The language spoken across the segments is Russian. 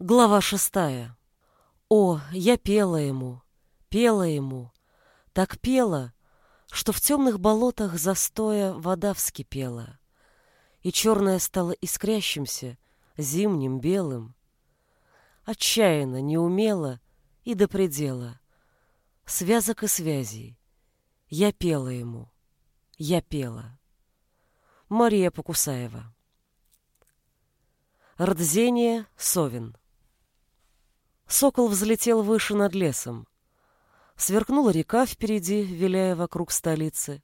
Глава шестая. О, я пела ему, пела ему, так пела, что в темных болотах застоя вода вскипела, и черное стало искрящимся, зимним, белым. Отчаянно, неумело и до предела. Связок и связей. Я пела ему, я пела. Мария Покусаева. Рдзение Совин. Сокол взлетел выше над лесом. Сверкнула река впереди, виляя вокруг столицы.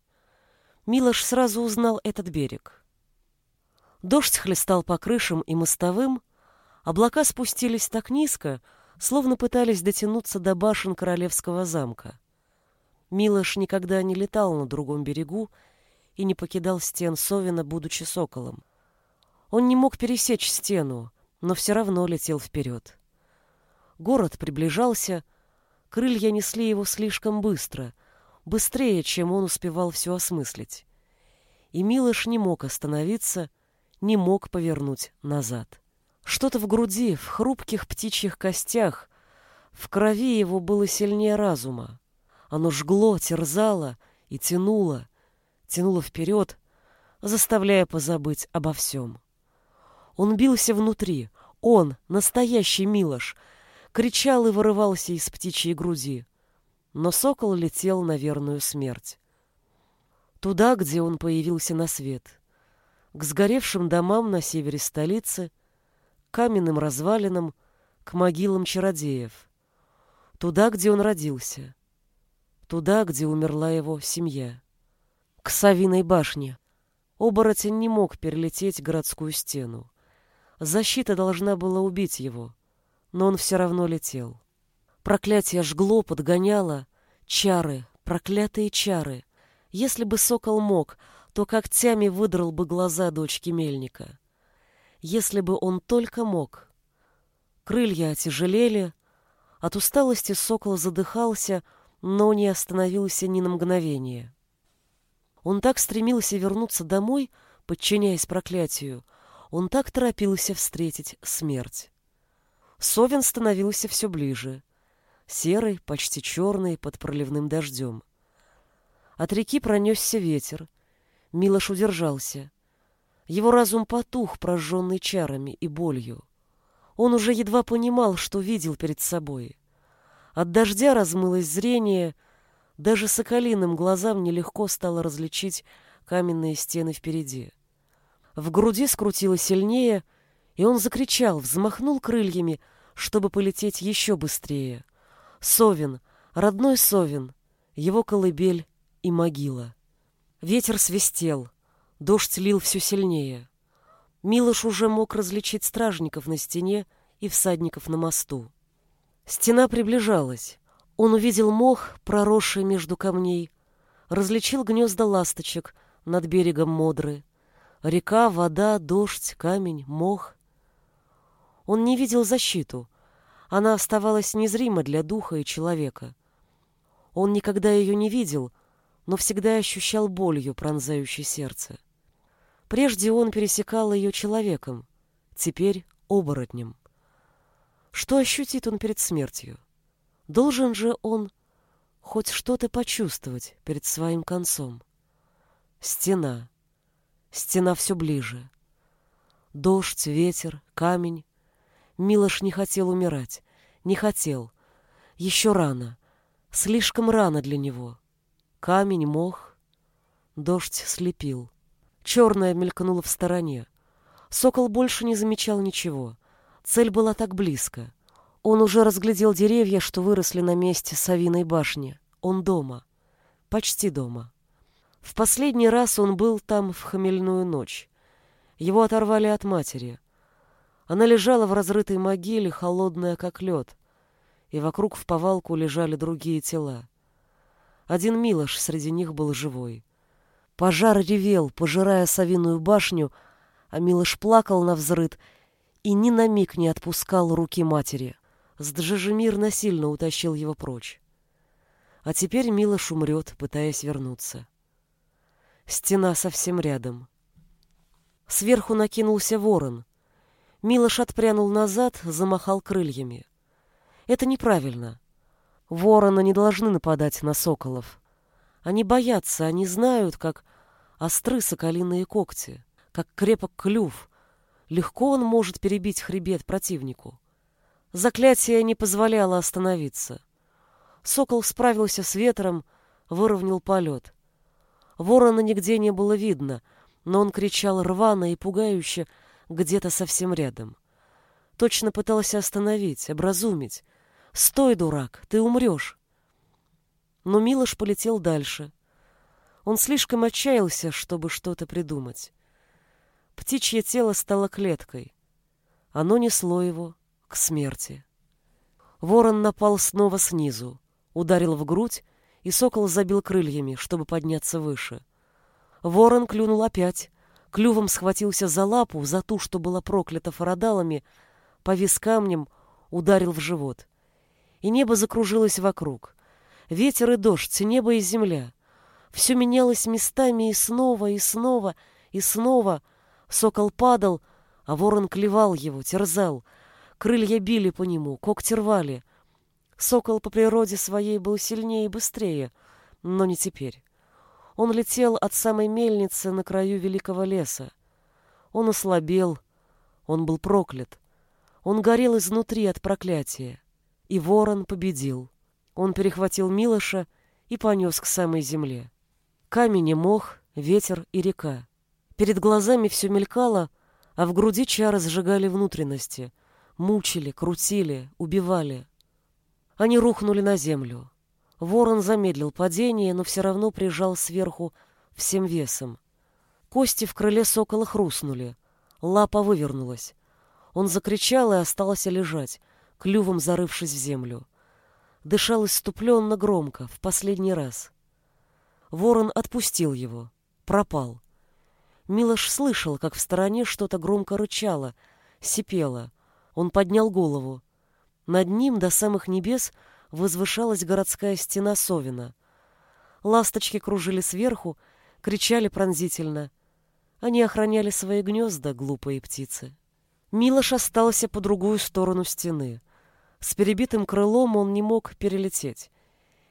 Милош сразу узнал этот берег. Дождь хлестал по крышам и мостовым, облака спустились так низко, словно пытались дотянуться до башен королевского замка. Милош никогда не летал на другом берегу и не покидал стен Совина, будучи соколом. Он не мог пересечь стену, но все равно летел вперед. Город приближался, крылья несли его слишком быстро, быстрее, чем он успевал все осмыслить. И Милош не мог остановиться, не мог повернуть назад. Что-то в груди, в хрупких птичьих костях, в крови его было сильнее разума. Оно жгло, терзало и тянуло, тянуло вперед, заставляя позабыть обо всем. Он бился внутри, он, настоящий Милош — кричал и вырывался из птичьей груди. Но сокол летел на верную смерть. Туда, где он появился на свет. К сгоревшим домам на севере столицы, к каменным развалинам, к могилам чародеев. Туда, где он родился. Туда, где умерла его семья. К Савиной башне. Оборотень не мог перелететь городскую стену. Защита должна была убить его но он все равно летел. Проклятие жгло, подгоняло. Чары, проклятые чары. Если бы сокол мог, то когтями выдрал бы глаза дочки мельника. Если бы он только мог. Крылья отяжелели. От усталости сокол задыхался, но не остановился ни на мгновение. Он так стремился вернуться домой, подчиняясь проклятию. Он так торопился встретить смерть. Совин становился все ближе. Серый, почти черный, под проливным дождем. От реки пронесся ветер. Милош удержался. Его разум потух, прожженный чарами и болью. Он уже едва понимал, что видел перед собой. От дождя размылось зрение, даже соколиным глазам нелегко стало различить каменные стены впереди. В груди скрутило сильнее, и он закричал, взмахнул крыльями, чтобы полететь еще быстрее. Совин, родной Совин, его колыбель и могила. Ветер свистел, дождь лил все сильнее. Милош уже мог различить стражников на стене и всадников на мосту. Стена приближалась. Он увидел мох, проросший между камней, различил гнезда ласточек над берегом Модры. Река, вода, дождь, камень, мох. Он не видел защиту. Она оставалась незрима для духа и человека. Он никогда ее не видел, но всегда ощущал болью, пронзающей сердце. Прежде он пересекал ее человеком, теперь оборотнем. Что ощутит он перед смертью? Должен же он хоть что-то почувствовать перед своим концом. Стена. Стена все ближе. Дождь, ветер, камень, Милош не хотел умирать. Не хотел. Еще рано. Слишком рано для него. Камень, мох. Дождь слепил. Черное мелькнуло в стороне. Сокол больше не замечал ничего. Цель была так близко. Он уже разглядел деревья, что выросли на месте Савиной башни. Он дома. Почти дома. В последний раз он был там в хмельную ночь. Его оторвали от матери. Она лежала в разрытой могиле, холодная как лед, и вокруг в повалку лежали другие тела. Один Милош среди них был живой. Пожар ревел, пожирая совиную башню, а Милош плакал на взрыд и ни на миг не отпускал руки матери. Сджижемир насильно утащил его прочь. А теперь Милош умрет, пытаясь вернуться. Стена совсем рядом. Сверху накинулся ворон — Милош отпрянул назад, замахал крыльями. Это неправильно. Вороны не должны нападать на соколов. Они боятся, они знают, как остры соколиные когти, как крепок клюв. Легко он может перебить хребет противнику. Заклятие не позволяло остановиться. Сокол справился с ветром, выровнял полет. Ворона нигде не было видно, но он кричал рвано и пугающе где-то совсем рядом. Точно пытался остановить, образумить. «Стой, дурак, ты умрешь!» Но Милош полетел дальше. Он слишком отчаялся, чтобы что-то придумать. Птичье тело стало клеткой. Оно несло его к смерти. Ворон напал снова снизу, ударил в грудь, и сокол забил крыльями, чтобы подняться выше. Ворон клюнул опять, клювом схватился за лапу, за ту, что была проклята фарадалами, повис камнем, ударил в живот. И небо закружилось вокруг. Ветер и дождь, небо и земля. Все менялось местами и снова, и снова, и снова. Сокол падал, а ворон клевал его, терзал. Крылья били по нему, когти рвали — Сокол по природе своей был сильнее и быстрее, но не теперь. Он летел от самой мельницы на краю великого леса. Он ослабел, он был проклят. Он горел изнутри от проклятия. И ворон победил. Он перехватил Милоша и понес к самой земле. Камень и мох, ветер и река. Перед глазами все мелькало, а в груди чары сжигали внутренности. Мучили, крутили, убивали. Они рухнули на землю. Ворон замедлил падение, но все равно прижал сверху всем весом. Кости в крыле сокола хрустнули. Лапа вывернулась. Он закричал и остался лежать, клювом зарывшись в землю. Дышал иступленно громко, в последний раз. Ворон отпустил его. Пропал. Милош слышал, как в стороне что-то громко рычало, сипело. Он поднял голову. Над ним до самых небес возвышалась городская стена Совина. Ласточки кружили сверху, кричали пронзительно. Они охраняли свои гнезда, глупые птицы. Милош остался по другую сторону стены. С перебитым крылом он не мог перелететь.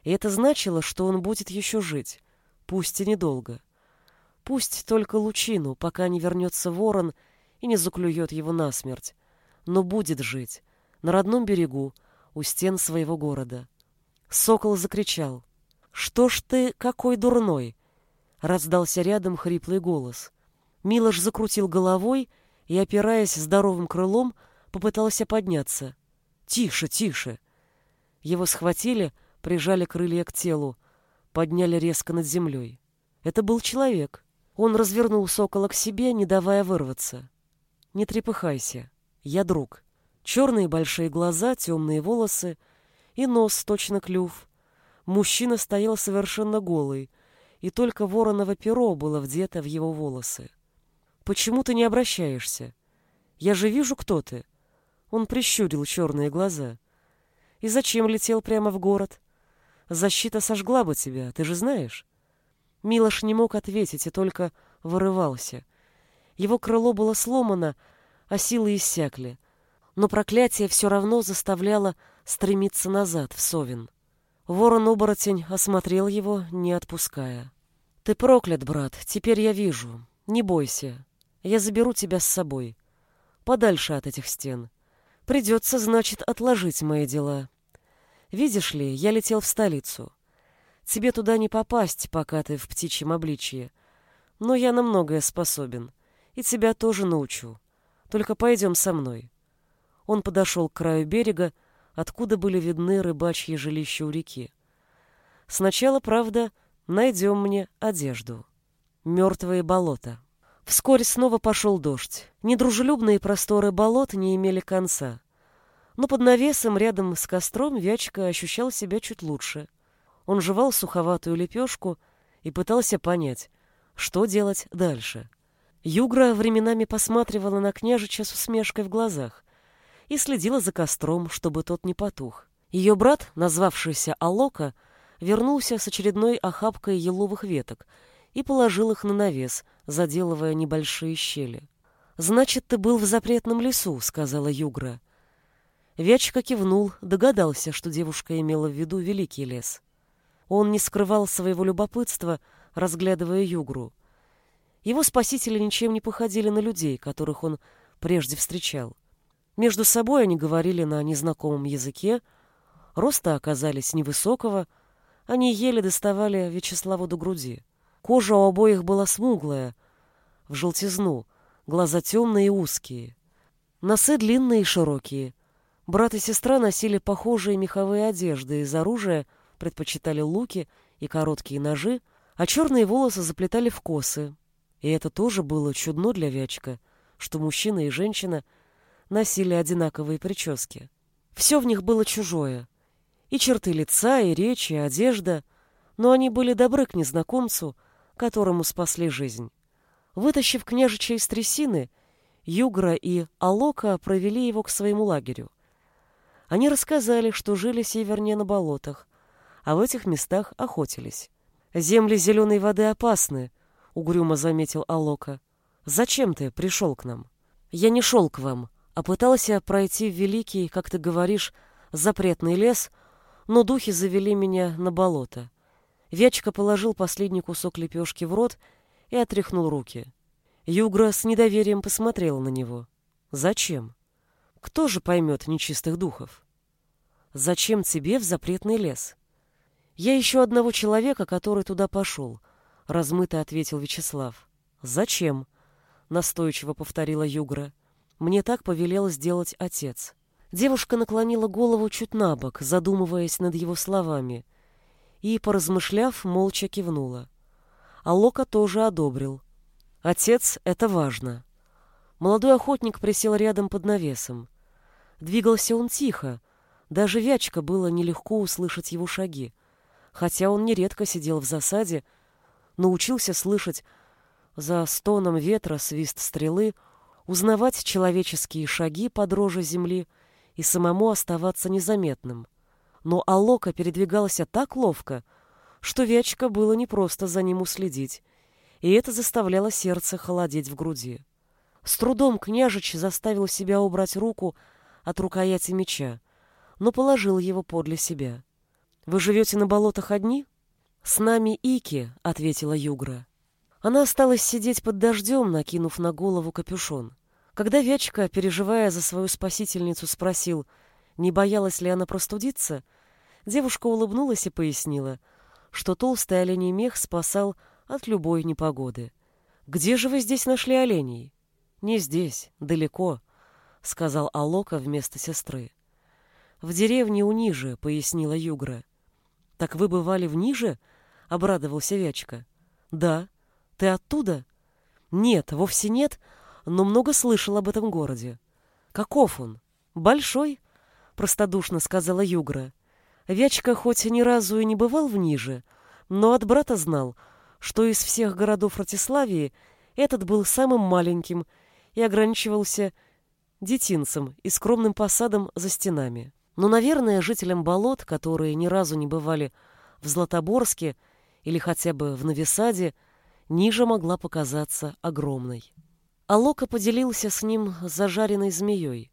И это значило, что он будет еще жить, пусть и недолго. Пусть только лучину, пока не вернется ворон и не заклюет его насмерть. Но будет жить, на родном берегу, у стен своего города. Сокол закричал. «Что ж ты какой дурной?» Раздался рядом хриплый голос. Милош закрутил головой и, опираясь здоровым крылом, попытался подняться. «Тише, тише!» Его схватили, прижали крылья к телу, подняли резко над землей. Это был человек. Он развернул сокола к себе, не давая вырваться. «Не трепыхайся. Я друг». Черные большие глаза, темные волосы и нос, точно клюв. Мужчина стоял совершенно голый, и только вороново перо было вдето в его волосы. «Почему ты не обращаешься? Я же вижу, кто ты». Он прищурил черные глаза. «И зачем летел прямо в город? Защита сожгла бы тебя, ты же знаешь». Милош не мог ответить и только вырывался. Его крыло было сломано, а силы иссякли но проклятие все равно заставляло стремиться назад, в Совин. Ворон-оборотень осмотрел его, не отпуская. «Ты проклят, брат, теперь я вижу. Не бойся. Я заберу тебя с собой. Подальше от этих стен. Придется, значит, отложить мои дела. Видишь ли, я летел в столицу. Тебе туда не попасть, пока ты в птичьем обличье. Но я на многое способен. И тебя тоже научу. Только пойдем со мной. Он подошел к краю берега, откуда были видны рыбачьи жилища у реки. Сначала, правда, найдем мне одежду. Мертвые болота. Вскоре снова пошел дождь. Недружелюбные просторы болот не имели конца. Но под навесом рядом с костром Вячка ощущал себя чуть лучше. Он жевал суховатую лепешку и пытался понять, что делать дальше. Югра временами посматривала на княжича с усмешкой в глазах и следила за костром, чтобы тот не потух. Ее брат, назвавшийся Алока, вернулся с очередной охапкой еловых веток и положил их на навес, заделывая небольшие щели. «Значит, ты был в запретном лесу», — сказала Югра. Вячка кивнул, догадался, что девушка имела в виду великий лес. Он не скрывал своего любопытства, разглядывая Югру. Его спасители ничем не походили на людей, которых он прежде встречал. Между собой они говорили на незнакомом языке, роста оказались невысокого, они еле доставали Вячеславу до груди. Кожа у обоих была смуглая, в желтизну, глаза темные и узкие. Носы длинные и широкие. Брат и сестра носили похожие меховые одежды, из оружия предпочитали луки и короткие ножи, а черные волосы заплетали в косы. И это тоже было чудно для Вячка, что мужчина и женщина носили одинаковые прически. Все в них было чужое. И черты лица, и речь, и одежда. Но они были добры к незнакомцу, которому спасли жизнь. Вытащив княжича из трясины, Югра и Алока провели его к своему лагерю. Они рассказали, что жили севернее на болотах, а в этих местах охотились. «Земли зеленой воды опасны», — угрюмо заметил Алока. «Зачем ты пришел к нам?» «Я не шел к вам, а пытался пройти в великий, как ты говоришь, запретный лес, но духи завели меня на болото. Вячка положил последний кусок лепешки в рот и отряхнул руки. Югра с недоверием посмотрела на него. «Зачем? Кто же поймет нечистых духов? Зачем тебе в запретный лес?» «Я ищу одного человека, который туда пошел», — размыто ответил Вячеслав. «Зачем?» — настойчиво повторила Югра. «Мне так повелел сделать отец». Девушка наклонила голову чуть на бок, задумываясь над его словами, и, поразмышляв, молча кивнула. А Лока тоже одобрил. Отец — это важно. Молодой охотник присел рядом под навесом. Двигался он тихо, даже Вячка было нелегко услышать его шаги, хотя он нередко сидел в засаде, научился слышать за стоном ветра свист стрелы, узнавать человеческие шаги под роже земли и самому оставаться незаметным но Алока передвигался так ловко, что Вячка было непросто за ним уследить, и это заставляло сердце холодеть в груди. С трудом княжич заставил себя убрать руку от рукояти меча, но положил его подле себя. «Вы живете на болотах одни?» «С нами Ики», — ответила Югра. Она осталась сидеть под дождем, накинув на голову капюшон. Когда Вячка, переживая за свою спасительницу, спросил, не боялась ли она простудиться, Девушка улыбнулась и пояснила, что толстый оленей мех спасал от любой непогоды. «Где же вы здесь нашли оленей?» «Не здесь, далеко», — сказал Алока вместо сестры. «В деревне у Нижи», — пояснила Югра. «Так вы бывали в Ниже?» — обрадовался Вячка. «Да. Ты оттуда?» «Нет, вовсе нет, но много слышал об этом городе». «Каков он?» «Большой», — простодушно сказала Югра. Вячка хоть ни разу и не бывал в Ниже, но от брата знал, что из всех городов Ратиславии этот был самым маленьким и ограничивался детинцем и скромным посадом за стенами. Но, наверное, жителям болот, которые ни разу не бывали в Златоборске или хотя бы в Новисаде, Нижа могла показаться огромной. Алока поделился с ним зажаренной змеей.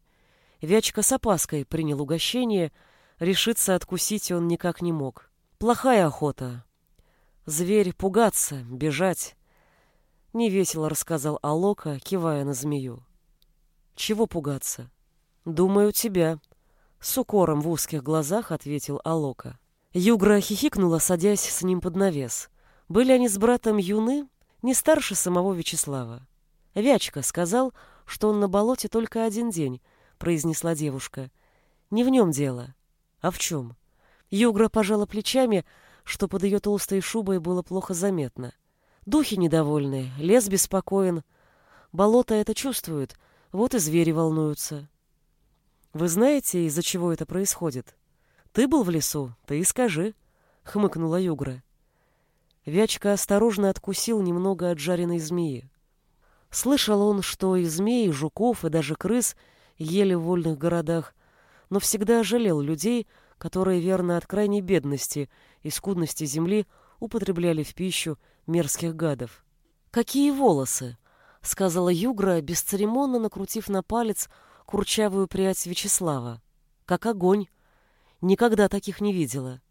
Вячка с опаской принял угощение — Решиться откусить он никак не мог. Плохая охота. Зверь пугаться, бежать. Невесело рассказал Алока, кивая на змею. Чего пугаться? Думаю, тебя. С укором в узких глазах ответил Алока. Югра хихикнула, садясь с ним под навес. Были они с братом юны, не старше самого Вячеслава. Вячка сказал, что он на болоте только один день, произнесла девушка. Не в нем дело. А в чем? Югра пожала плечами, что под ее толстой шубой было плохо заметно. Духи недовольны, лес беспокоен. Болото это чувствует, вот и звери волнуются. Вы знаете, из-за чего это происходит? Ты был в лесу, ты и скажи, — хмыкнула Югра. Вячка осторожно откусил немного от жареной змеи. Слышал он, что и змей, и жуков, и даже крыс ели в вольных городах, но всегда жалел людей, которые верно от крайней бедности и скудности земли употребляли в пищу мерзких гадов. «Какие волосы?» —— сказала Югра, бесцеремонно накрутив на палец курчавую прядь Вячеслава. «Как огонь. Никогда таких не видела.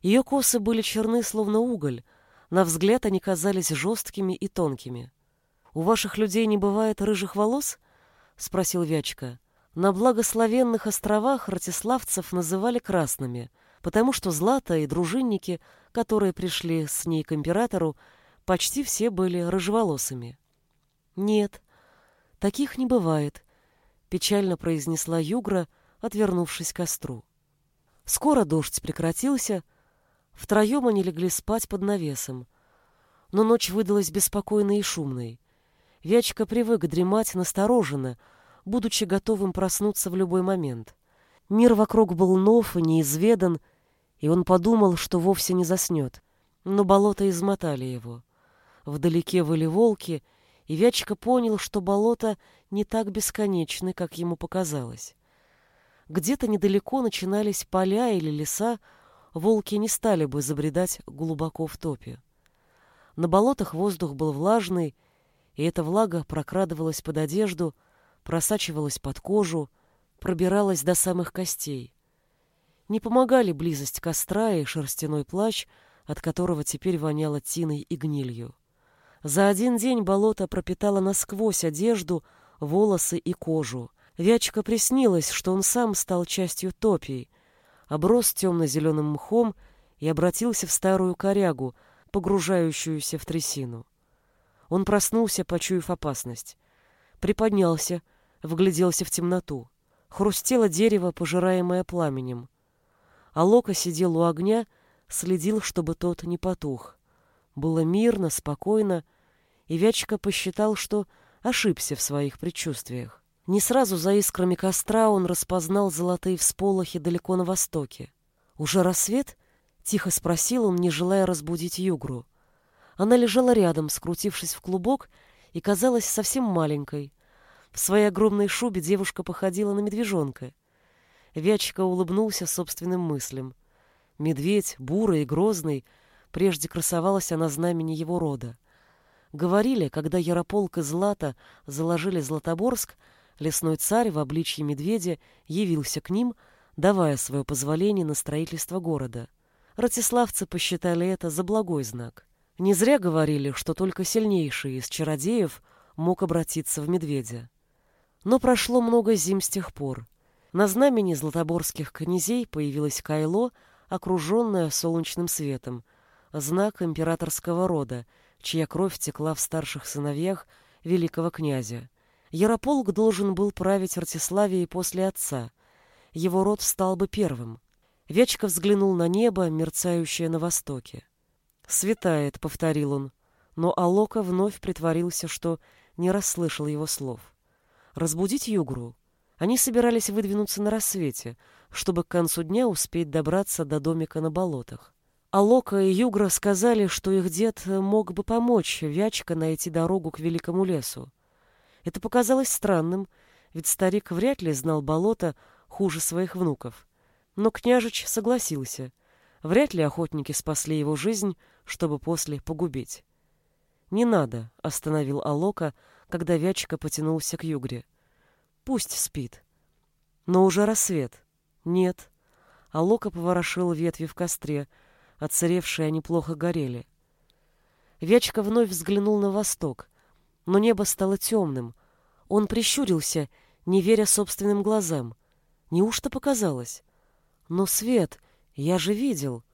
Ее косы были черны, словно уголь. На взгляд они казались жесткими и тонкими. «У ваших людей не бывает рыжих волос?» — спросил Вячка. На благословенных островах ратиславцев называли красными, потому что Злата и дружинники, которые пришли с ней к императору, почти все были рыжеволосыми. «Нет, таких не бывает», — печально произнесла Югра, отвернувшись к костру. Скоро дождь прекратился, втроем они легли спать под навесом. Но ночь выдалась беспокойной и шумной. Вячка привык дремать настороженно, будучи готовым проснуться в любой момент. Мир вокруг был нов и неизведан, и он подумал, что вовсе не заснет. Но болота измотали его. Вдалеке выли волки, и Вячка понял, что болота не так бесконечны, как ему показалось. Где-то недалеко начинались поля или леса, волки не стали бы забредать глубоко в топе. На болотах воздух был влажный, и эта влага прокрадывалась под одежду, просачивалась под кожу, пробиралась до самых костей. Не помогали близость костра и шерстяной плащ, от которого теперь воняло тиной и гнилью. За один день болото пропитало насквозь одежду, волосы и кожу, Вячка приснилось, что он сам стал частью топий, оброс темно-зеленым мхом и обратился в старую корягу, погружающуюся в трясину. Он проснулся, почуяв опасность. Приподнялся, вгляделся в темноту. Хрустело дерево, пожираемое пламенем. А Лока сидел у огня, следил, чтобы тот не потух. Было мирно, спокойно, и Вячка посчитал, что ошибся в своих предчувствиях. Не сразу за искрами костра он распознал золотые всполохи далеко на востоке. «Уже рассвет?» — тихо спросил он, не желая разбудить Югру. Она лежала рядом, скрутившись в клубок, и казалась совсем маленькой. В своей огромной шубе девушка походила на медвежонка. Вячка улыбнулся собственным мыслям. Медведь, бурый и грозный, прежде красовалась она знамени его рода. Говорили, когда Ярополк и Злата заложили Златоборск, лесной царь в обличье медведя явился к ним, давая свое позволение на строительство города. Ратиславцы посчитали это за благой знак. Не зря говорили, что только сильнейший из чародеев мог обратиться в медведя. Но прошло много зим с тех пор. На знамени златоборских князей появилось кайло, окруженное солнечным светом, знак императорского рода, чья кровь текла в старших сыновьях великого князя. Ярополк должен был править Ратиславией после отца. Его род стал бы первым. Вечка взглянул на небо, мерцающее на востоке. «Светает», — повторил он, но Алока вновь притворился, что не расслышал его слов. «Разбудить Югру?» Они собирались выдвинуться на рассвете, чтобы к концу дня успеть добраться до домика на болотах. Алока и Югра сказали, что их дед мог бы помочь Вячка найти дорогу к великому лесу. Это показалось странным, ведь старик вряд ли знал болото хуже своих внуков. Но княжич согласился. Вряд ли охотники спасли его жизнь, чтобы после погубить. «Не надо», — остановил Алока, когда Вячка потянулся к югре. «Пусть спит». «Но уже рассвет». «Нет». Алока поворошил ветви в костре, отсыревшие они плохо горели. Вячка вновь взглянул на восток, но небо стало темным, он прищурился, не веря собственным глазам. Неужто показалось? Но свет, я же видел.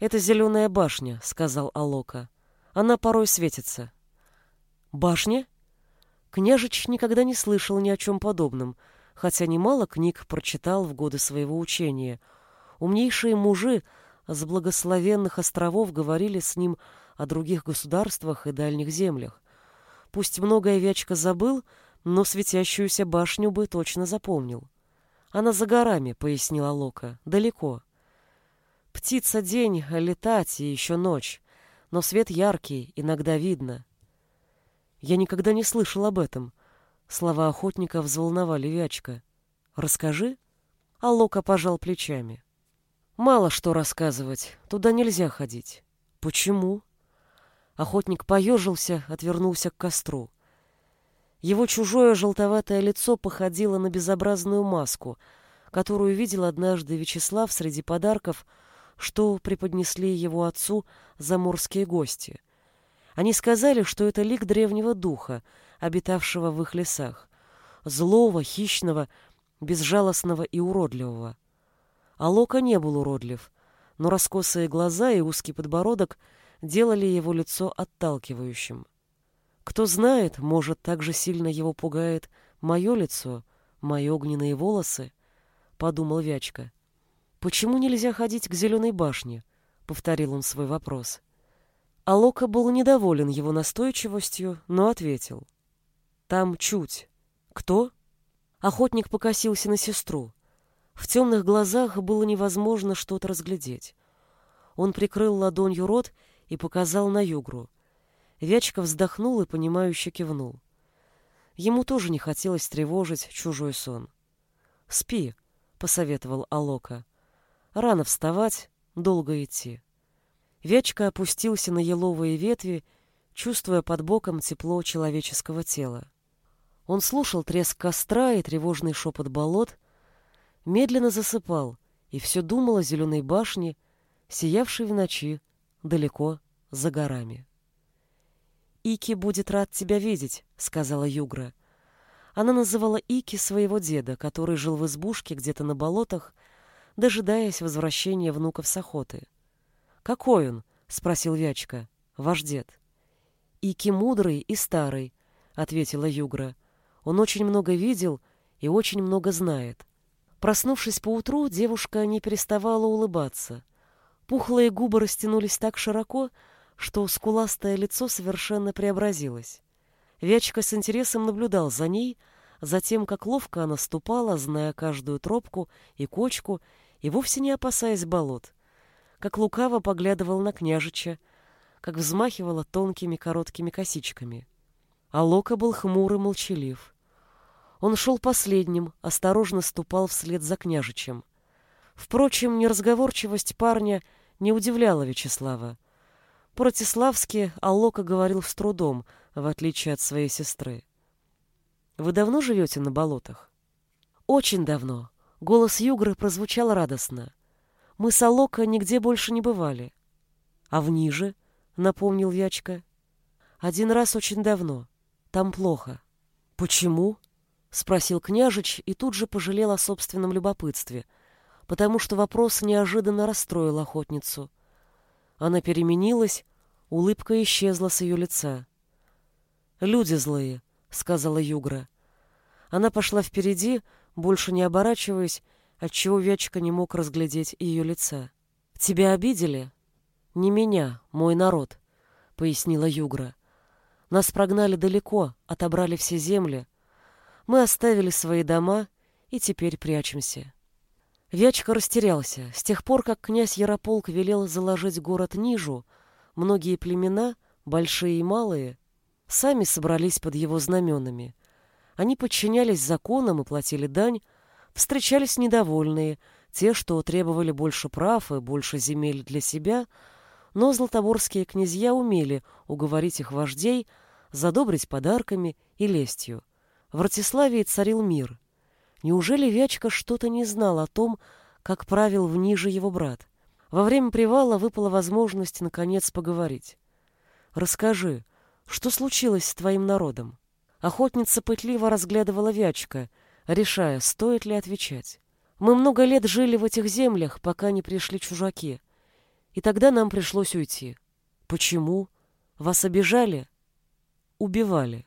Это зеленая башня, сказал Алока. Она порой светится. Башня? Княжич никогда не слышал ни о чем подобном, хотя немало книг прочитал в годы своего учения. Умнейшие мужи с благословенных островов говорили с ним о других государствах и дальних землях. Пусть многое Вячка забыл, но светящуюся башню бы точно запомнил. Она за горами, пояснила Лока, далеко. Птица день, летать и еще ночь, но свет яркий, иногда видно. Я никогда не слышал об этом. Слова охотника взволновали Вячка. Расскажи. А Лока пожал плечами. Мало что рассказывать, туда нельзя ходить. Почему? Охотник поежился, отвернулся к костру. Его чужое желтоватое лицо походило на безобразную маску, которую видел однажды Вячеслав среди подарков, что преподнесли его отцу заморские гости. Они сказали, что это лик древнего духа, обитавшего в их лесах, злого, хищного, безжалостного и уродливого. А Лока не был уродлив, но раскосые глаза и узкий подбородок делали его лицо отталкивающим. Кто знает, может, так же сильно его пугает мое лицо, мои огненные волосы, — подумал Вячка. «Почему нельзя ходить к зеленой башне?» — повторил он свой вопрос. А Лока был недоволен его настойчивостью, но ответил. «Там чуть. Кто?» Охотник покосился на сестру. В темных глазах было невозможно что-то разглядеть. Он прикрыл ладонью рот и показал на югру. Вячка вздохнул и, понимающе кивнул. Ему тоже не хотелось тревожить чужой сон. «Спи», — посоветовал Алока. «Рано вставать, долго идти». Вячка опустился на еловые ветви, чувствуя под боком тепло человеческого тела. Он слушал треск костра и тревожный шепот болот, медленно засыпал и все думал о зеленой башне, сиявшей в ночи далеко за горами. «Ики будет рад тебя видеть», — сказала Югра. Она называла Ики своего деда, который жил в избушке где-то на болотах, дожидаясь возвращения внуков с охоты. «Какой он?» — спросил Вячка. «Ваш дед». «Ики мудрый и старый», — ответила Югра. «Он очень много видел и очень много знает». Проснувшись поутру, девушка не переставала улыбаться. Пухлые губы растянулись так широко, что скуластое лицо совершенно преобразилось. Вячка с интересом наблюдал за ней, за тем, как ловко она ступала, зная каждую тропку и кочку, и вовсе не опасаясь болот, как лукаво поглядывал на княжича, как взмахивала тонкими короткими косичками. А Лока был хмур и молчалив. Он шел последним, осторожно ступал вслед за княжичем. Впрочем, неразговорчивость парня не удивляла Вячеслава. Протиславски Аллока говорил с трудом, в отличие от своей сестры. «Вы давно живете на болотах?» «Очень давно». Голос Югры прозвучал радостно. «Мы с Аллока нигде больше не бывали». «А в Ниже?» — напомнил Вячка. «Один раз очень давно. Там плохо». «Почему?» — спросил княжич и тут же пожалел о собственном любопытстве, потому что вопрос неожиданно расстроил охотницу. Она переменилась, Улыбка исчезла с ее лица. «Люди злые», — сказала Югра. Она пошла впереди, больше не оборачиваясь, отчего Вячка не мог разглядеть ее лица. «Тебя обидели?» «Не меня, мой народ», — пояснила Югра. «Нас прогнали далеко, отобрали все земли. Мы оставили свои дома и теперь прячемся». Вячка растерялся. С тех пор, как князь Ярополк велел заложить город Нижу, — Многие племена, большие и малые, сами собрались под его знаменами. Они подчинялись законам и платили дань, встречались недовольные, те, что требовали больше прав и больше земель для себя, но златоборские князья умели уговорить их вождей, задобрить подарками и лестью. В Ратиславии царил мир. Неужели Вячка что-то не знал о том, как правил в Ниже его брат? Во время привала выпала возможность наконец поговорить. «Расскажи, что случилось с твоим народом?» Охотница пытливо разглядывала Вячка, решая, стоит ли отвечать. «Мы много лет жили в этих землях, пока не пришли чужаки. И тогда нам пришлось уйти. Почему? Вас обижали?» «Убивали».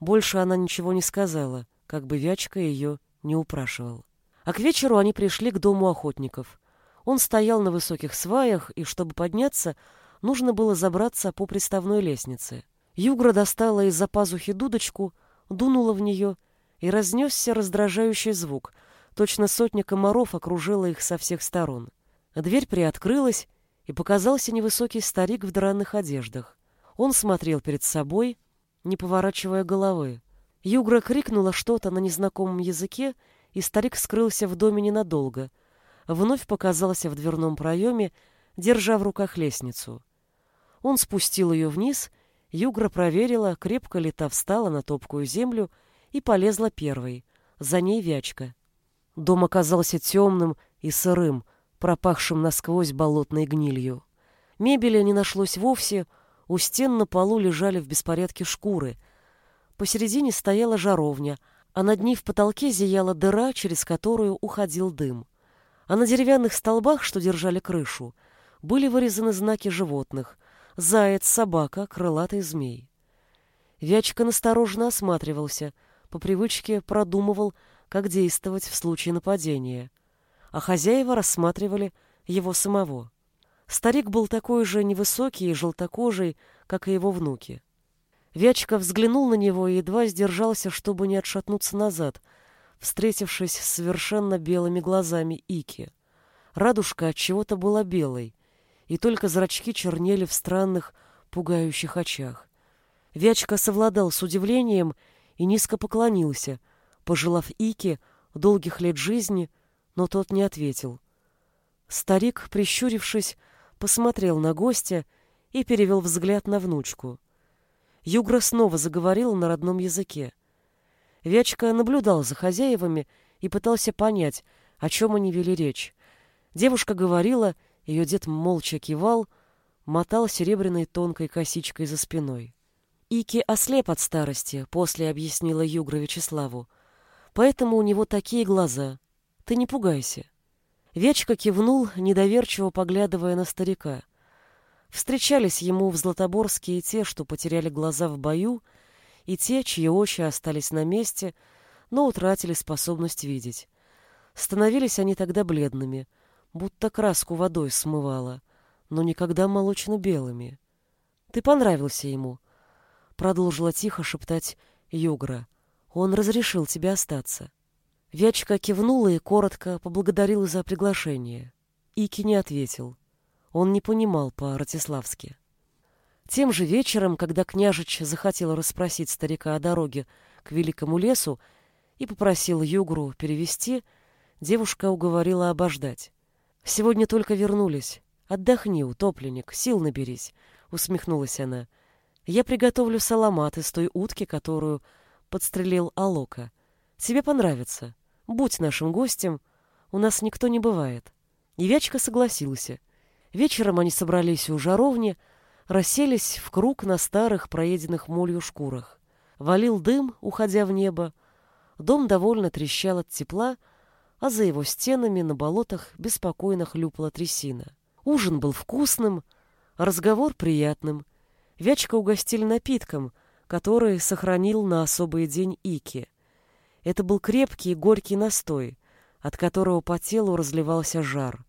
Больше она ничего не сказала, как бы Вячка ее не упрашивал. А к вечеру они пришли к дому охотников. Он стоял на высоких сваях, и чтобы подняться, нужно было забраться по приставной лестнице. Югра достала из-за пазухи дудочку, дунула в нее, и разнесся раздражающий звук. Точно сотня комаров окружила их со всех сторон. Дверь приоткрылась, и показался невысокий старик в драных одеждах. Он смотрел перед собой, не поворачивая головы. Югра крикнула что-то на незнакомом языке, и старик скрылся в доме ненадолго — вновь показался в дверном проеме, держа в руках лестницу. Он спустил ее вниз, Югра проверила, крепко ли та встала на топкую землю и полезла первой. За ней Вячка. Дом оказался темным и сырым, пропахшим насквозь болотной гнилью. Мебели не нашлось вовсе, у стен на полу лежали в беспорядке шкуры. Посередине стояла жаровня, а над ней в потолке зияла дыра, через которую уходил дым. А на деревянных столбах, что держали крышу, были вырезаны знаки животных — заяц, собака, крылатый змей. Вячка настороженно осматривался, по привычке продумывал, как действовать в случае нападения. А хозяева рассматривали его самого. Старик был такой же невысокий и желтокожий, как и его внуки. Вячка взглянул на него и едва сдержался, чтобы не отшатнуться назад, встретившись с совершенно белыми глазами Ики. Радужка от чего-то была белой, и только зрачки чернели в странных, пугающих очах. Вячка совладал с удивлением и низко поклонился, пожелав Ике долгих лет жизни, но тот не ответил. Старик, прищурившись, посмотрел на гостя и перевел взгляд на внучку. Югра снова заговорил на родном языке. Вячка наблюдал за хозяевами и пытался понять, о чем они вели речь. Девушка говорила, ее дед молча кивал, мотал серебряной тонкой косичкой за спиной. Ики ослеп от старости, после объяснила Югра Вячеславу. Поэтому у него такие глаза. Ты не пугайся. Вечка кивнул, недоверчиво поглядывая на старика. Встречались ему в Златоборске и те, что потеряли глаза в бою, и те, чьи очи остались на месте, но утратили способность видеть. Становились они тогда бледными, будто краску водой смывало, но никогда молочно-белыми. «Ты понравился ему», — продолжила тихо шептать Югра. «Он разрешил тебе остаться». Вячка кивнула и коротко поблагодарила за приглашение. Ики не ответил. Он не понимал по-ратиславски. Тем же вечером, когда княжич захотел расспросить старика о дороге к великому лесу и попросил Югру перевести, девушка уговорила обождать. «Сегодня только вернулись. Отдохни, утопленник, сил наберись», — усмехнулась она. «Я приготовлю саламат из той утки, которую подстрелил Алока. Тебе понравится». Будь нашим гостем, у нас никто не бывает. И Вячка согласился. Вечером они собрались у жаровни, расселись в круг на старых, проеденных молью шкурах. Валил дым, уходя в небо. Дом довольно трещал от тепла, а за его стенами на болотах беспокойно хлюпала трясина. Ужин был вкусным, разговор приятным. Вячка угостили напитком, который сохранил на особый день Ики. Это был крепкий и горький настой, от которого по телу разливался жар.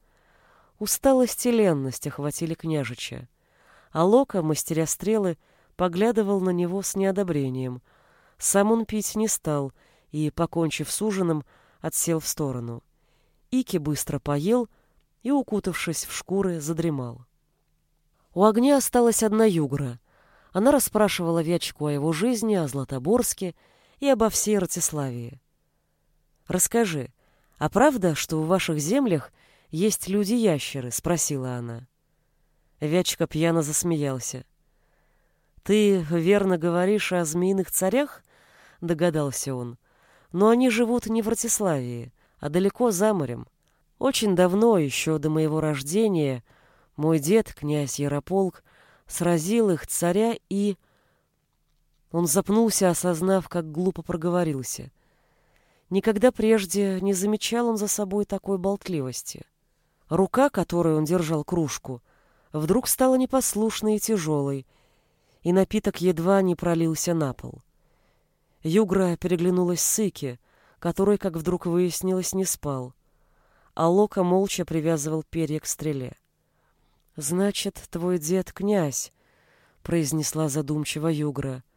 Усталость и ленность охватили княжича. А Лока, мастеря стрелы, поглядывал на него с неодобрением. Сам он пить не стал и, покончив с ужином, отсел в сторону. Ики быстро поел и, укутавшись в шкуры, задремал. У огня осталась одна югра. Она расспрашивала Вячку о его жизни, о Златоборске и обо всей Ратиславии. Расскажи, а правда, что в ваших землях есть люди-ящеры? спросила она. Вячка пьяно засмеялся. Ты верно говоришь о змеиных царях? догадался он. Но они живут не в Ратиславии, а далеко за морем. Очень давно, еще до моего рождения, мой дед, князь Ярополк, сразил их царя и он запнулся, осознав, как глупо проговорился. Никогда прежде не замечал он за собой такой болтливости. Рука, которой он держал кружку, вдруг стала непослушной и тяжелой, и напиток едва не пролился на пол. Югра переглянулась с Ики, который, как вдруг выяснилось, не спал, а Лока молча привязывал перья к стреле. «Значит, твой дед князь», — произнесла задумчиво Югра, —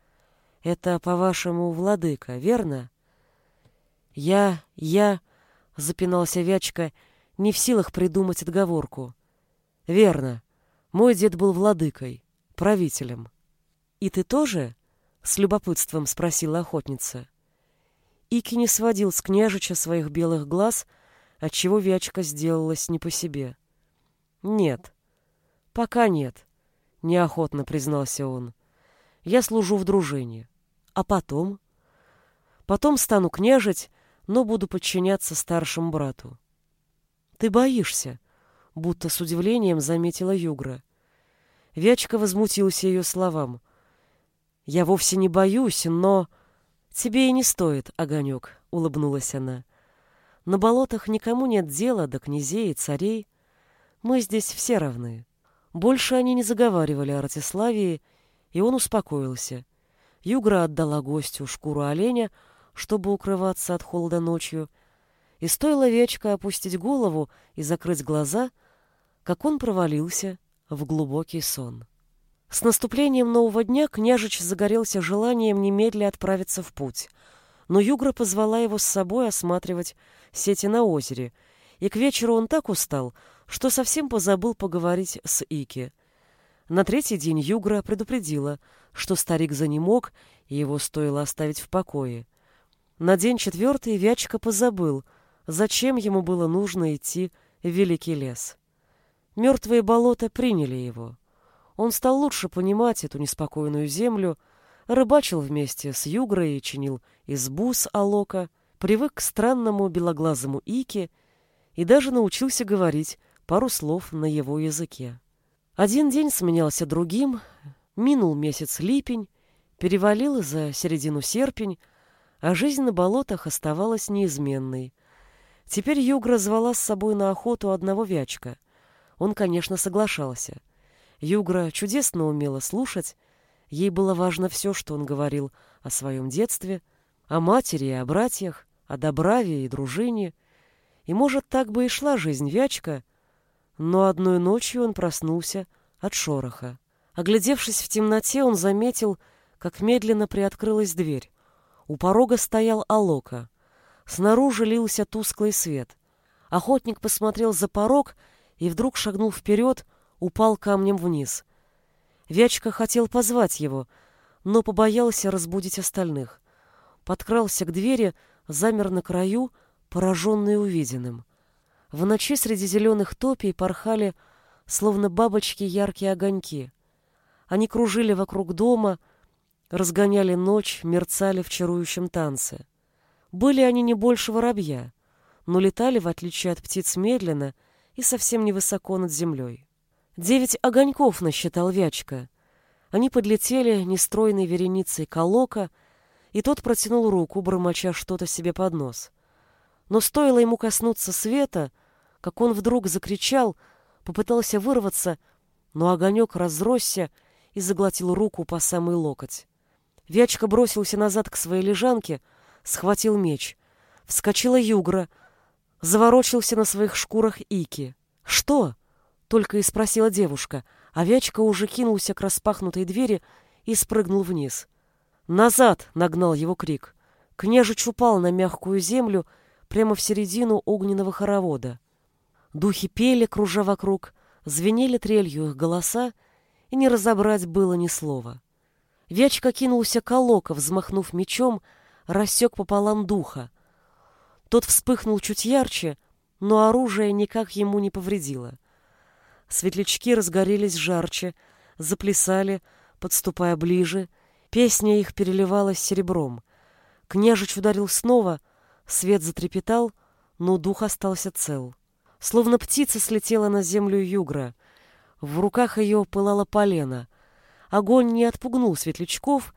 это, по-вашему, владыка, верно? Я, я, запинался Вячка, не в силах придумать отговорку. Верно. Мой дед был владыкой, правителем. И ты тоже? С любопытством спросила охотница. Ики не сводил с княжича своих белых глаз, отчего Вячка сделалась не по себе. Нет. Пока нет, неохотно признался он. Я служу в дружине. А потом? Потом стану княжить, но буду подчиняться старшему брату. Ты боишься, будто с удивлением заметила Югра. Вячка возмутился ее словам. Я вовсе не боюсь, но... Тебе и не стоит, огонек, улыбнулась она. На болотах никому нет дела до князей и царей. Мы здесь все равны. Больше они не заговаривали о Ратиславии, и он успокоился. Югра отдала гостю шкуру оленя, чтобы укрываться от холода ночью, и стоило Вечка опустить голову и закрыть глаза, как он провалился в глубокий сон. С наступлением нового дня княжич загорелся желанием немедля отправиться в путь, но Югра позвала его с собой осматривать сети на озере, и к вечеру он так устал, что совсем позабыл поговорить с Ики. На третий день Югра предупредила, что старик занемог, и его стоило оставить в покое. На день четвертый Вячка позабыл, зачем ему было нужно идти в великий лес. Мертвые болота приняли его. Он стал лучше понимать эту неспокойную землю, рыбачил вместе с Югрой и чинил избу с Алока, привык к странному белоглазому Ике и даже научился говорить пару слов на его языке. Один день сменялся другим, минул месяц липень, перевалил за середину серпень, а жизнь на болотах оставалась неизменной. Теперь Югра звала с собой на охоту одного вячка. Он, конечно, соглашался. Югра чудесно умела слушать. Ей было важно все, что он говорил о своем детстве, о матери и о братьях, о Добраве и дружине. И, может, так бы и шла жизнь Вячка, но одной ночью он проснулся от шороха. Оглядевшись в темноте, он заметил, как медленно приоткрылась дверь. У порога стоял Алока. Снаружи лился тусклый свет. Охотник посмотрел за порог и вдруг шагнул вперед, упал камнем вниз. Вячка хотел позвать его, но побоялся разбудить остальных. Подкрался к двери, замер на краю, пораженный увиденным. В ночи среди зеленых топий порхали, словно бабочки, яркие огоньки. Они кружили вокруг дома, разгоняли ночь, мерцали в чарующем танце. Были они не больше воробья, но летали, в отличие от птиц, медленно и совсем невысоко над землей. Девять огоньков насчитал Вячка. Они подлетели нестройной вереницей колока, и тот протянул руку, бормоча что-то себе под нос. Но стоило ему коснуться света, как он вдруг закричал, попытался вырваться, но огонек разросся и заглотил руку по самый локоть. Вячка бросился назад к своей лежанке, схватил меч. Вскочила югра, заворочился на своих шкурах Ики. «Что?» Только и спросила девушка, а Вячка уже кинулся к распахнутой двери и спрыгнул вниз. «Назад!» — нагнал его крик. Княжич упал на мягкую землю прямо в середину огненного хоровода. Духи пели, кружа вокруг, звенели трелью их голоса, и не разобрать было ни слова. Вячка кинулся к Алока, взмахнув мечом, рассек пополам духа. Тот вспыхнул чуть ярче, но оружие никак ему не повредило. Светлячки разгорелись жарче, заплясали, подступая ближе. Песня их переливалась серебром. Княжич ударил снова, свет затрепетал, но дух остался цел. Словно птица слетела на землю югра. В руках ее пылало полено. Огонь не отпугнул светлячков,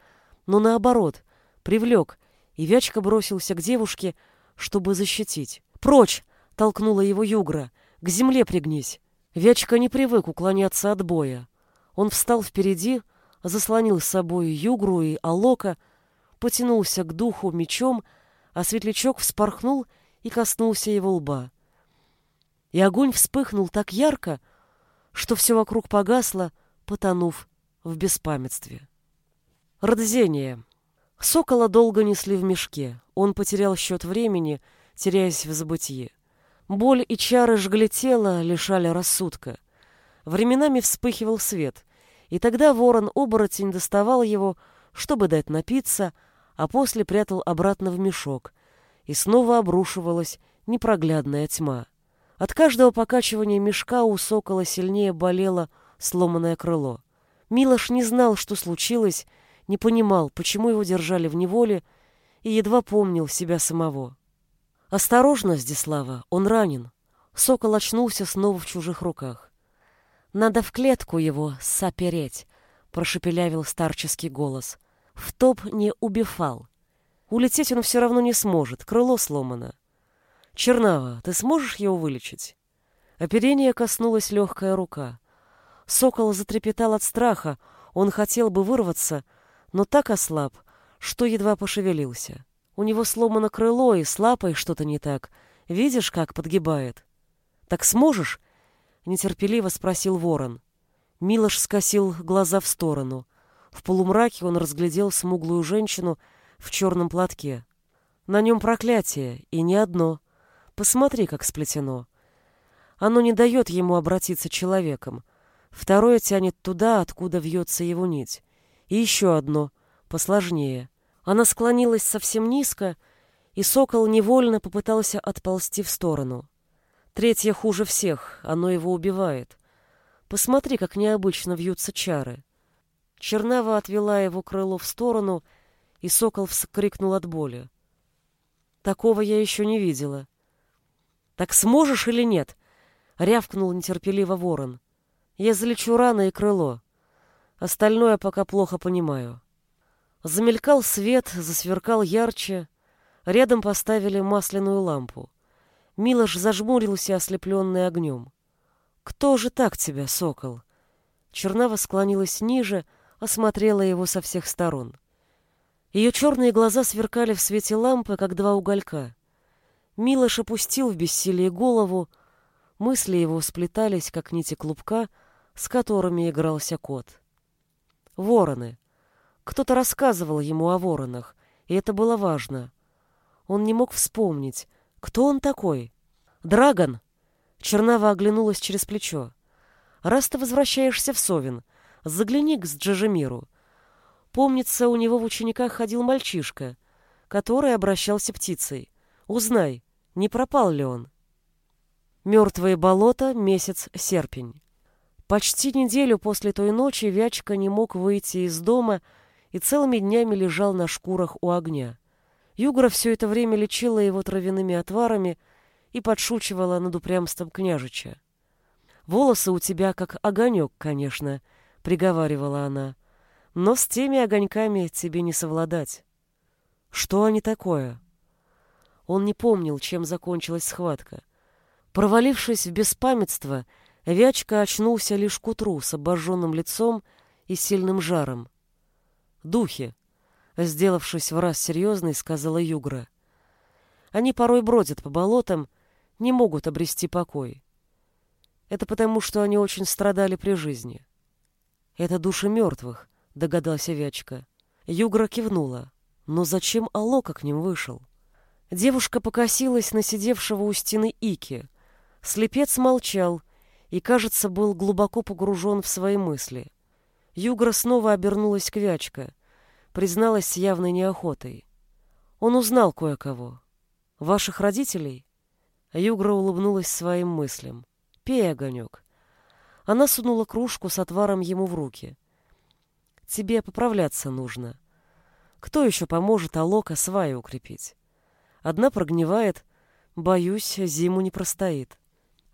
но наоборот, привлек, и Вячка бросился к девушке, чтобы защитить. «Прочь!» — толкнула его югра. «К земле пригнись!» Вячка не привык уклоняться от боя. Он встал впереди, заслонил с собой Югру и Алока, потянулся к духу мечом, а светлячок вспорхнул и коснулся его лба. И огонь вспыхнул так ярко, что все вокруг погасло, потонув в беспамятстве. Родзение. Сокола долго несли в мешке. Он потерял счет времени, теряясь в забытье. Боль и чары жгли тело, лишали рассудка. Временами вспыхивал свет, и тогда ворон-оборотень доставал его, чтобы дать напиться, а после прятал обратно в мешок, и снова обрушивалась непроглядная тьма. От каждого покачивания мешка у сокола сильнее болело сломанное крыло. Милош не знал, что случилось, не понимал, почему его держали в неволе, и едва помнил себя самого. «Осторожно, Здислава, он ранен». Сокол очнулся снова в чужих руках. «Надо в клетку его сопереть», — прошепелявил старческий голос. «В топ не убивал. Улететь он все равно не сможет, крыло сломано. Чернава, ты сможешь его вылечить?» Оперение коснулась легкая рука. Сокол затрепетал от страха, он хотел бы вырваться, но так ослаб, что едва пошевелился. У него сломано крыло, и с лапой что-то не так. Видишь, как подгибает? Так сможешь? Нетерпеливо спросил ворон. Милош скосил глаза в сторону. В полумраке он разглядел смуглую женщину в черном платке. На нем проклятие, и не одно. Посмотри, как сплетено. Оно не дает ему обратиться человеком. Второе тянет туда, откуда вьется его нить. И еще одно, посложнее. Она склонилась совсем низко, и сокол невольно попытался отползти в сторону. Третье хуже всех, оно его убивает. Посмотри, как необычно вьются чары. Чернава отвела его крыло в сторону, и сокол вскрикнул от боли. Такого я еще не видела. Так сможешь или нет? рявкнул нетерпеливо ворон. Я залечу рано и крыло. Остальное пока плохо понимаю. Замелькал свет, засверкал ярче. Рядом поставили масляную лампу. Милош зажмурился, ослепленный огнем. «Кто же так тебя, сокол?» Чернава склонилась ниже, осмотрела его со всех сторон. Ее черные глаза сверкали в свете лампы, как два уголька. Милош опустил в бессилие голову, мысли его сплетались, как нити клубка, с которыми игрался кот. Вороны. Кто-то рассказывал ему о воронах, и это было важно. Он не мог вспомнить, кто он такой. Драгон. Чернава оглянулась через плечо. Раз ты возвращаешься в Совин, загляни к Джажемиру. Помнится, у него в учениках ходил мальчишка, который обращался птицей. Узнай, не пропал ли он. Мертвые болота, месяц серпень. Почти неделю после той ночи Вячка не мог выйти из дома и целыми днями лежал на шкурах у огня. Югра все это время лечила его травяными отварами и подшучивала над упрямством княжича. «Волосы у тебя как огонек, конечно», — приговаривала она, — «но с теми огоньками тебе не совладать». «Что они такое?» Он не помнил, чем закончилась схватка. Провалившись в беспамятство, — Вячка очнулся лишь к утру с обожженным лицом и сильным жаром. «Духи!» — сделавшись в раз серьезной, сказала Югра. «Они порой бродят по болотам, не могут обрести покой. Это потому, что они очень страдали при жизни». «Это души мертвых», — догадался Вячка. Югра кивнула. «Но зачем Алока к ним вышел?» Девушка покосилась на сидевшего у стены Ики. Слепец молчал, и, кажется, был глубоко погружен в свои мысли. Югра снова обернулась к Вячка, призналась с явной неохотой. Он узнал кое-кого. Ваших родителей? Югра улыбнулась своим мыслям. Пей, огонек. Она сунула кружку с отваром ему в руки. Тебе поправляться нужно. Кто еще поможет Алока сваи укрепить? Одна прогнивает, боюсь, зиму не простоит.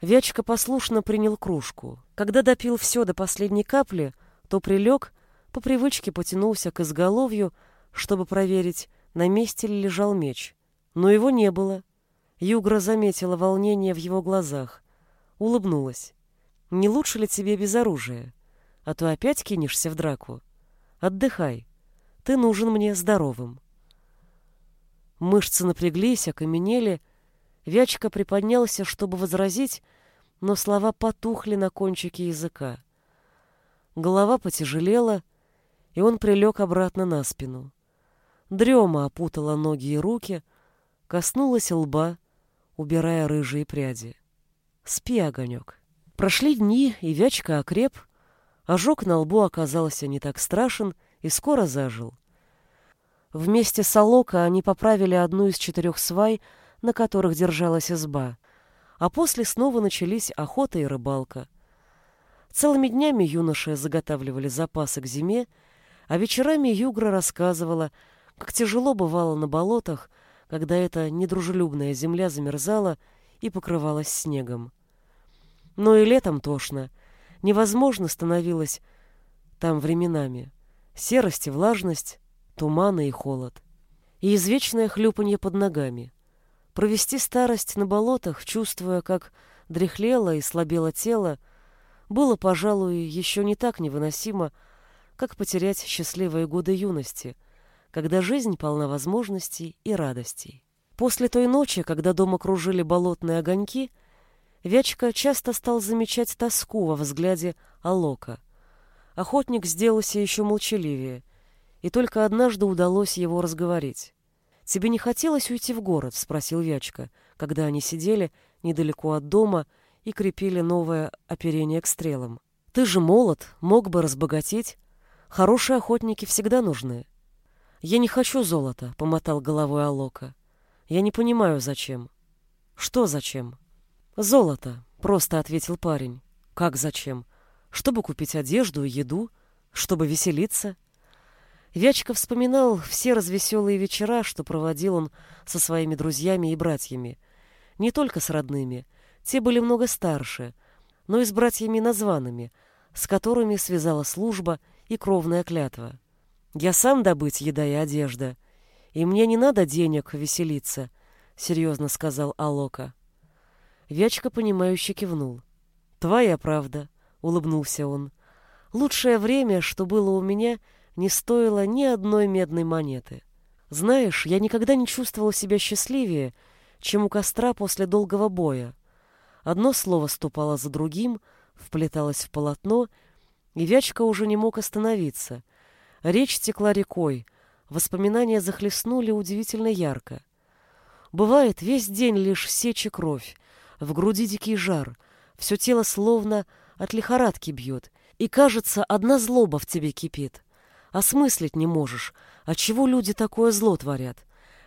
Вячка послушно принял кружку. Когда допил все до последней капли, то прилег, по привычке потянулся к изголовью, чтобы проверить, на месте ли лежал меч. Но его не было. Югра заметила волнение в его глазах. Улыбнулась. «Не лучше ли тебе без оружия? А то опять кинешься в драку. Отдыхай. Ты нужен мне здоровым». Мышцы напряглись, окаменели, Вячка приподнялся, чтобы возразить, но слова потухли на кончике языка. Голова потяжелела, и он прилег обратно на спину. Дрема опутала ноги и руки, коснулась лба, убирая рыжие пряди. «Спи, огонек». Прошли дни, и Вячка окреп. Ожог на лбу оказался не так страшен и скоро зажил. Вместе с Алока они поправили одну из четырех свай — на которых держалась изба, а после снова начались охота и рыбалка. Целыми днями юноши заготавливали запасы к зиме, А вечерами Югра рассказывала, как тяжело бывало на болотах, когда эта недружелюбная земля замерзала и покрывалась снегом. Но и летом тошно. Невозможно становилось там временами. Серость и влажность, туманы и холод. И извечное хлюпанье под ногами. Провести старость на болотах, чувствуя, как дряхлело и слабело тело, было, пожалуй, еще не так невыносимо, как потерять счастливые годы юности, когда жизнь полна возможностей и радостей. После той ночи, когда дома кружили болотные огоньки, Вячка часто стал замечать тоску во взгляде Алока. Охотник сделался еще молчаливее, и только однажды удалось его разговорить. «Тебе не хотелось уйти в город?» — спросил Вячка, когда они сидели недалеко от дома и крепили новое оперение к стрелам. «Ты же молод, мог бы разбогатеть. Хорошие охотники всегда нужны». «Я не хочу золота», — помотал головой Алока. «Я не понимаю, зачем». «Что зачем?» «Золото», — просто ответил парень. «Как зачем? Чтобы купить одежду и еду? Чтобы веселиться?» Вячка вспоминал все развеселые вечера, что проводил он со своими друзьями и братьями. Не только с родными, те были много старше, но и с братьями названными, с которыми связала служба и кровная клятва. «Я сам добыть еда и одежда, и мне не надо денег веселиться», — серьезно сказал Алока. Вячка, понимающе кивнул. «Твоя правда», — улыбнулся он. «Лучшее время, что было у меня, не стоило ни одной медной монеты. Знаешь, я никогда не чувствовал себя счастливее, чем у костра после долгого боя. Одно слово ступало за другим, вплеталось в полотно, и Вячка уже не мог остановиться. Речь текла рекой, воспоминания захлестнули удивительно ярко. Бывает весь день лишь сечь кровь, в груди дикий жар, все тело словно от лихорадки бьет, и, кажется, одна злоба в тебе кипит. Осмыслить не можешь, отчего люди такое зло творят,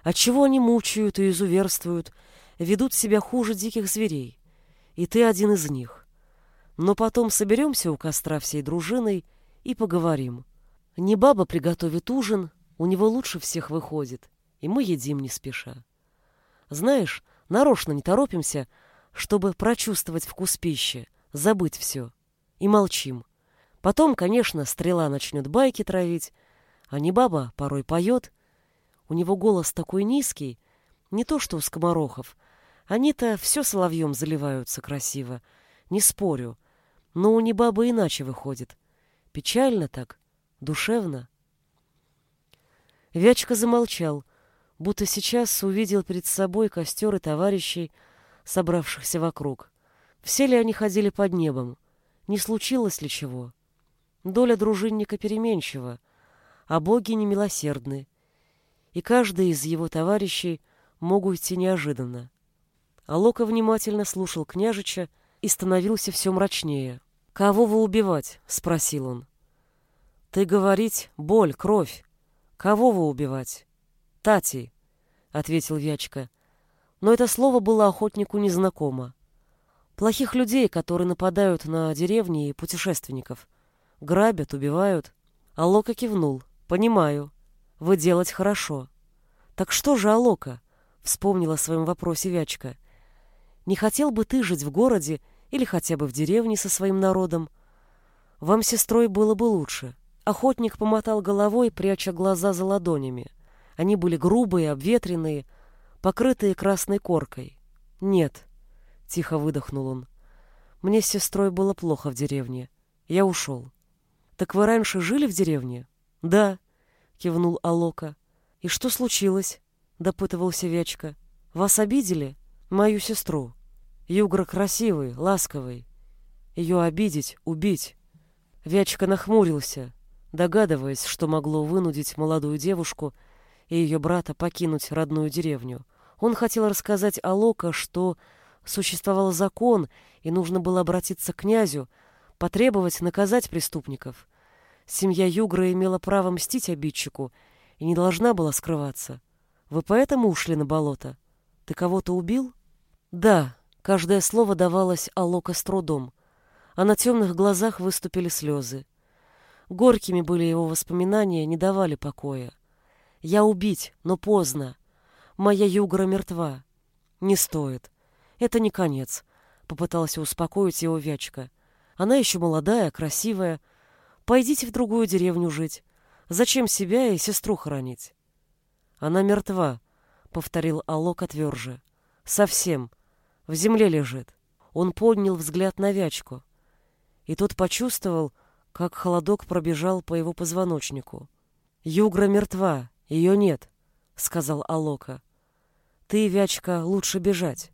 отчего они мучают и изуверствуют, ведут себя хуже диких зверей. И ты один из них. Но потом соберемся у костра всей дружиной и поговорим. Не баба приготовит ужин, у него лучше всех выходит, и мы едим не спеша. Знаешь, нарочно не торопимся, чтобы прочувствовать вкус пищи, забыть все. И молчим. Потом, конечно, стрела начнет байки травить, а не баба порой поет. У него голос такой низкий, не то что у скоморохов. Они-то все соловьем заливаются красиво, не спорю. Но у небабы иначе выходит. Печально так, душевно. Вячка замолчал, будто сейчас увидел перед собой костер и товарищей, собравшихся вокруг. Все ли они ходили под небом? Не случилось ли чего? Доля дружинника переменчива, а боги немилосердны, и каждый из его товарищей мог уйти неожиданно. Алока внимательно слушал княжича и становился все мрачнее. «Кого вы убивать?» — спросил он. «Ты говорить, боль, кровь. Кого вы убивать?» «Тати», — ответил Вячка но это слово было охотнику незнакомо. Плохих людей, которые нападают на деревни и путешественников. Грабят, убивают. Алока кивнул. «Понимаю. Вы делать хорошо». «Так что же Алока?» — вспомнила о своем вопросе Вячка. «Не хотел бы ты жить в городе или хотя бы в деревне со своим народом? Вам сестрой было бы лучше». Охотник помотал головой, пряча глаза за ладонями. Они были грубые, обветренные, покрытые красной коркой. «Нет», — тихо выдохнул он, — «мне с сестрой было плохо в деревне. Я ушел». «Так вы раньше жили в деревне?» «Да», — кивнул Алока. «И что случилось?» — допытывался Вячка. «Вас обидели? Мою сестру. Югра красивый, ласковый. Ее обидеть, убить». Вячка нахмурился, догадываясь, что могло вынудить молодую девушку и ее брата покинуть родную деревню. Он хотел рассказать Алока, что существовал закон, и нужно было обратиться к князю, потребовать наказать преступников. Семья Югра имела право мстить обидчику и не должна была скрываться. Вы поэтому ушли на болото? Ты кого-то убил? Да, каждое слово давалось Алока с трудом, а на темных глазах выступили слезы. Горькими были его воспоминания, не давали покоя. Я убить, но поздно. Моя югра мертва. Не стоит. Это не конец, попытался успокоить его Вячка. Она еще молодая, красивая. Пойдите в другую деревню жить. Зачем себя и сестру хоронить? Она мертва, повторил Алока тверже. Совсем. В земле лежит. Он поднял взгляд на Вячку. И тот почувствовал, как холодок пробежал по его позвоночнику. «Югра мертва, ее нет», — сказал Алока. «Ты, Вячка, лучше бежать».